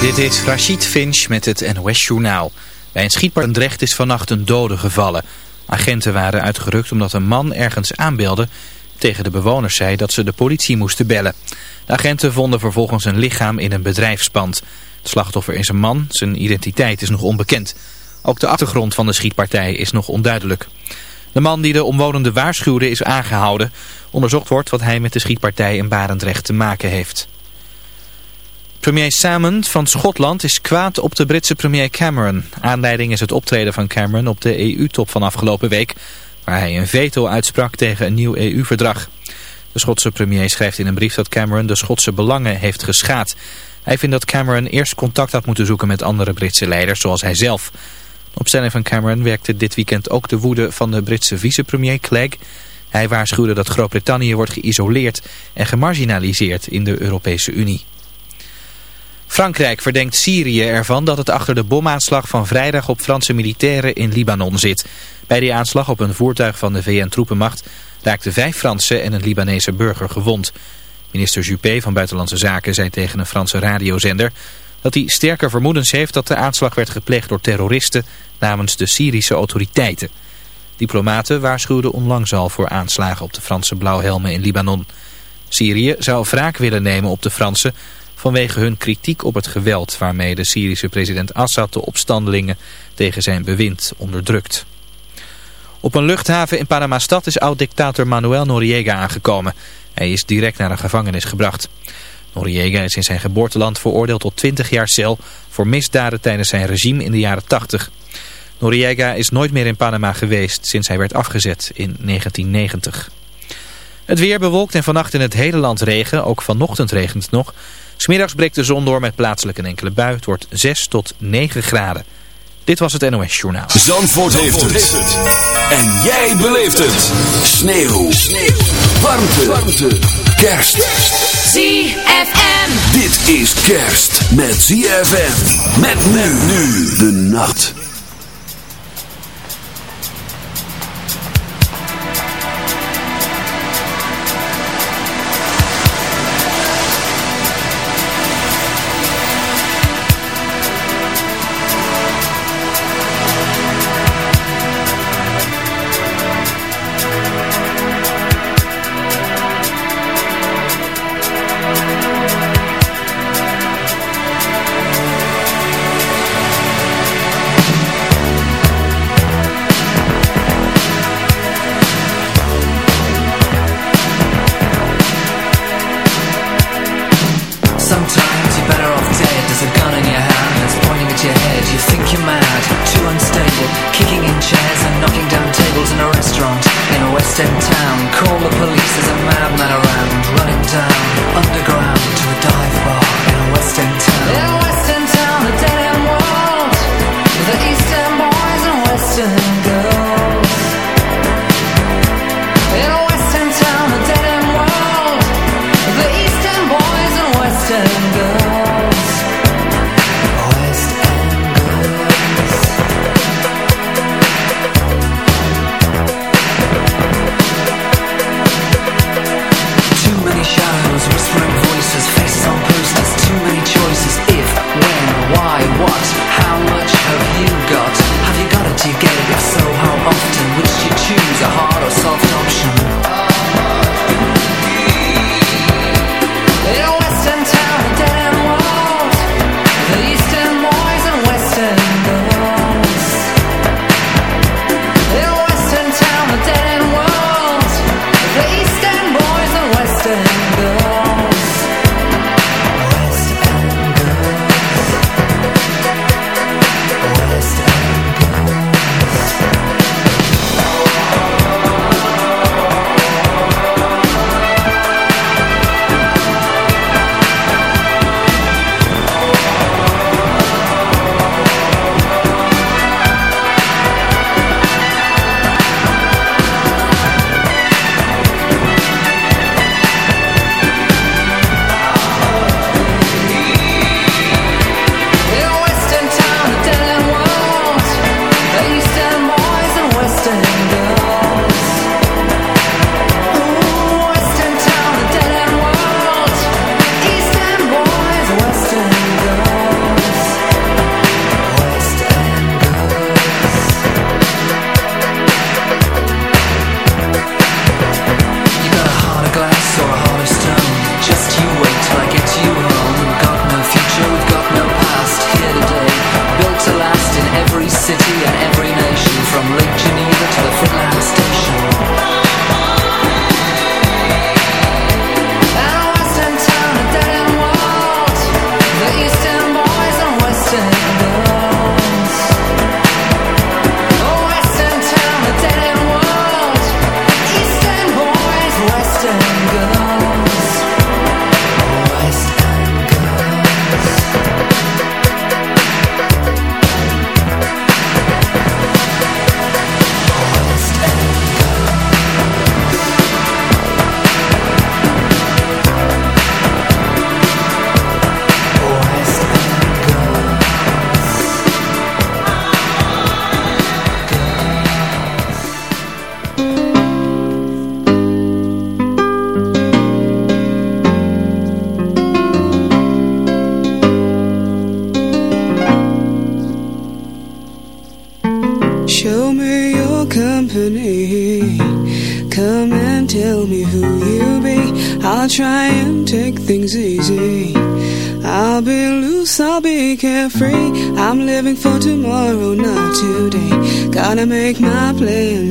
Dit is Rachid Finch met het NOS Journaal. Bij een schietpartij in Drecht is vannacht een dode gevallen. Agenten waren uitgerukt omdat een man ergens aanbelde... tegen de bewoners zei dat ze de politie moesten bellen. De agenten vonden vervolgens een lichaam in een bedrijfspand. Het slachtoffer is een man, zijn identiteit is nog onbekend. Ook de achtergrond van de schietpartij is nog onduidelijk. De man die de omwonenden waarschuwde is aangehouden. Onderzocht wordt wat hij met de schietpartij in Barendrecht te maken heeft. Premier Salmond van Schotland is kwaad op de Britse premier Cameron. Aanleiding is het optreden van Cameron op de EU-top van afgelopen week... waar hij een veto uitsprak tegen een nieuw EU-verdrag. De Schotse premier schrijft in een brief dat Cameron de Schotse belangen heeft geschaad. Hij vindt dat Cameron eerst contact had moeten zoeken met andere Britse leiders, zoals hij zelf. Op stelling van Cameron werkte dit weekend ook de woede van de Britse vicepremier Clegg... Hij waarschuwde dat Groot-Brittannië wordt geïsoleerd en gemarginaliseerd in de Europese Unie. Frankrijk verdenkt Syrië ervan dat het achter de bomaanslag van vrijdag op Franse militairen in Libanon zit. Bij die aanslag op een voertuig van de VN-troepenmacht raakten vijf Fransen en een Libanese burger gewond. Minister Juppé van Buitenlandse Zaken zei tegen een Franse radiozender dat hij sterke vermoedens heeft dat de aanslag werd gepleegd door terroristen namens de Syrische autoriteiten. Diplomaten waarschuwden onlangs al voor aanslagen op de Franse blauwhelmen in Libanon. Syrië zou wraak willen nemen op de Fransen vanwege hun kritiek op het geweld waarmee de Syrische president Assad de opstandelingen tegen zijn bewind onderdrukt. Op een luchthaven in Panama-stad is oud-dictator Manuel Noriega aangekomen. Hij is direct naar een gevangenis gebracht. Noriega is in zijn geboorteland veroordeeld tot 20 jaar cel voor misdaden tijdens zijn regime in de jaren 80. Noriega is nooit meer in Panama geweest sinds hij werd afgezet in 1990. Het weer bewolkt en vannacht in het hele land regen, ook vanochtend regent het nog. Smiddags breekt de zon door met plaatselijk een enkele bui. Het wordt 6 tot 9 graden. Dit was het NOS Journaal. Zandvoort, heeft, het. En jij beleeft het. Sneeuw. Sneeuw. Warmte. Warmte. Kerst. ZFM. Dit is kerst met ZFM. Met nu nu de nacht.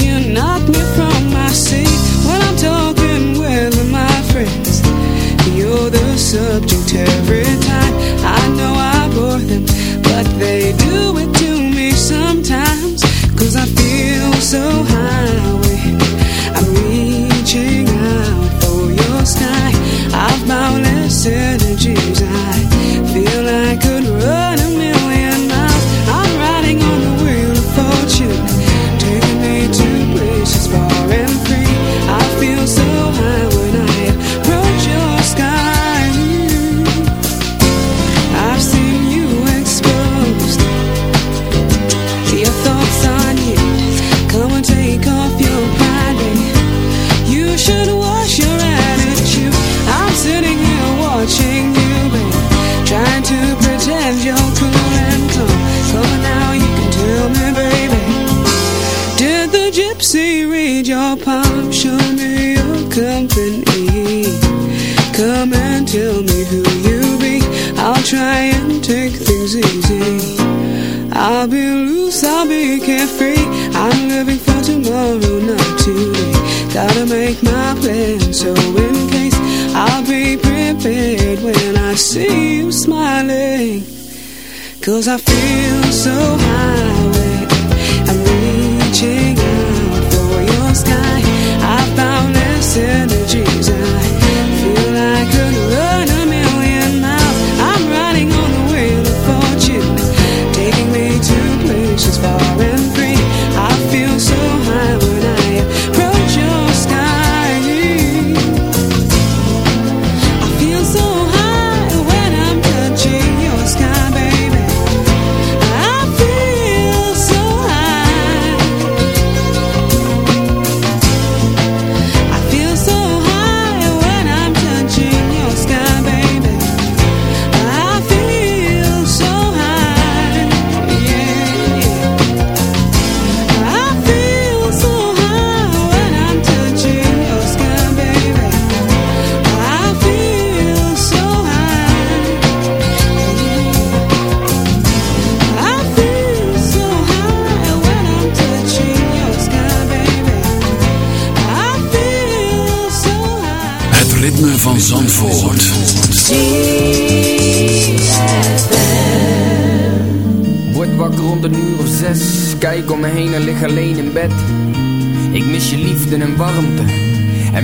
you knock me from my seat when I'm talking with my friends. You're the subject every I feel so high,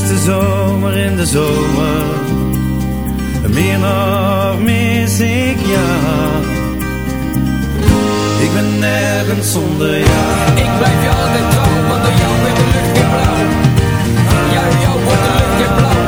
Mis de zomer in de zomer. Meer nog mis ik jou. Ik ben nergens zonder jou. Ik blijf je altijd trouw, want door jou wordt de lucht weer blauw. Ja, door jou wordt de lucht weer blauw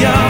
your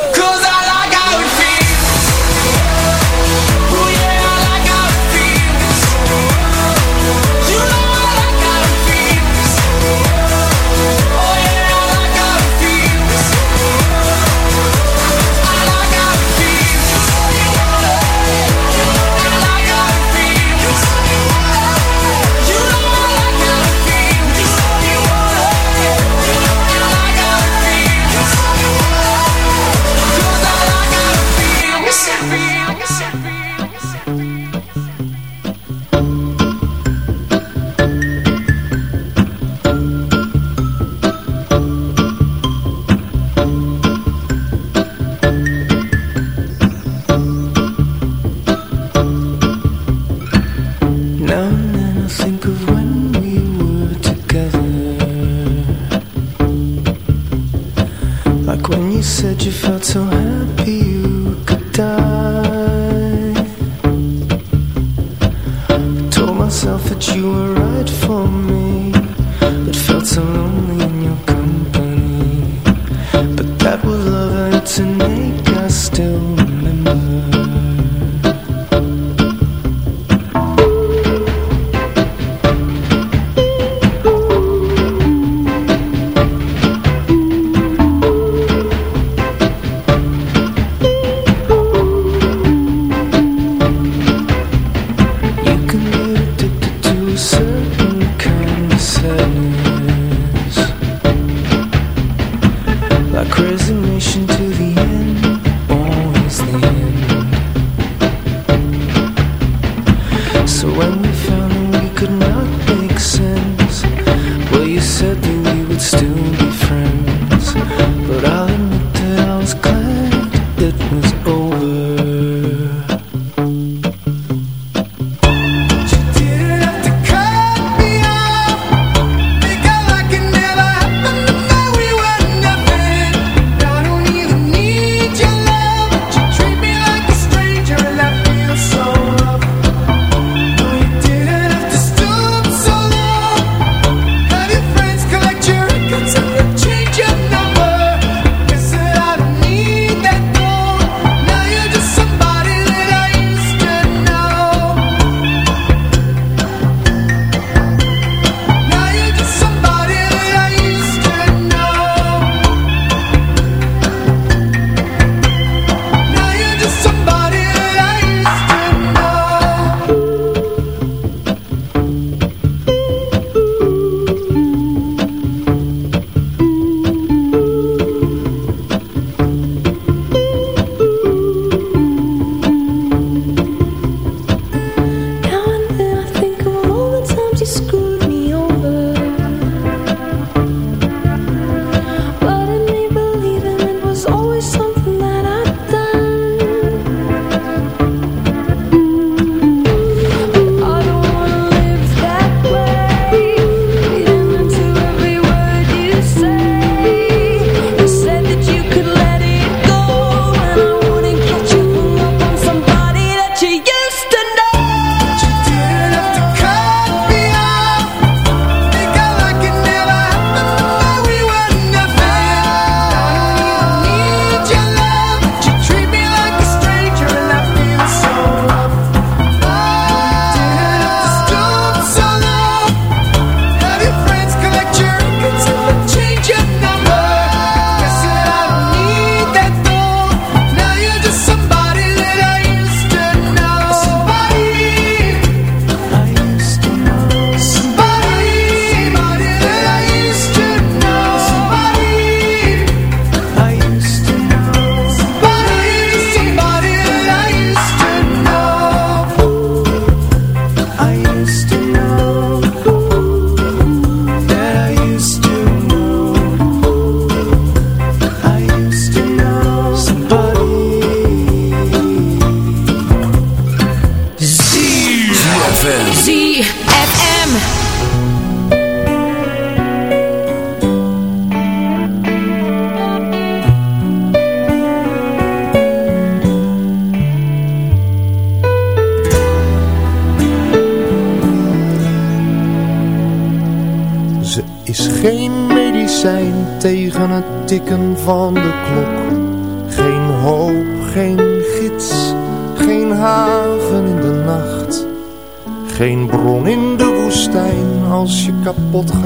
answer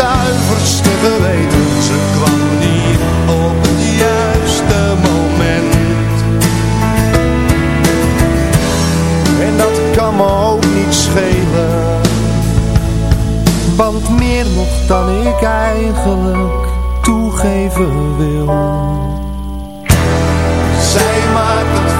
zuiverste geweten. Ze kwam niet op het juiste moment. En dat kan me ook niet schelen. Want meer nog dan ik eigenlijk toegeven wil. Zij maakt het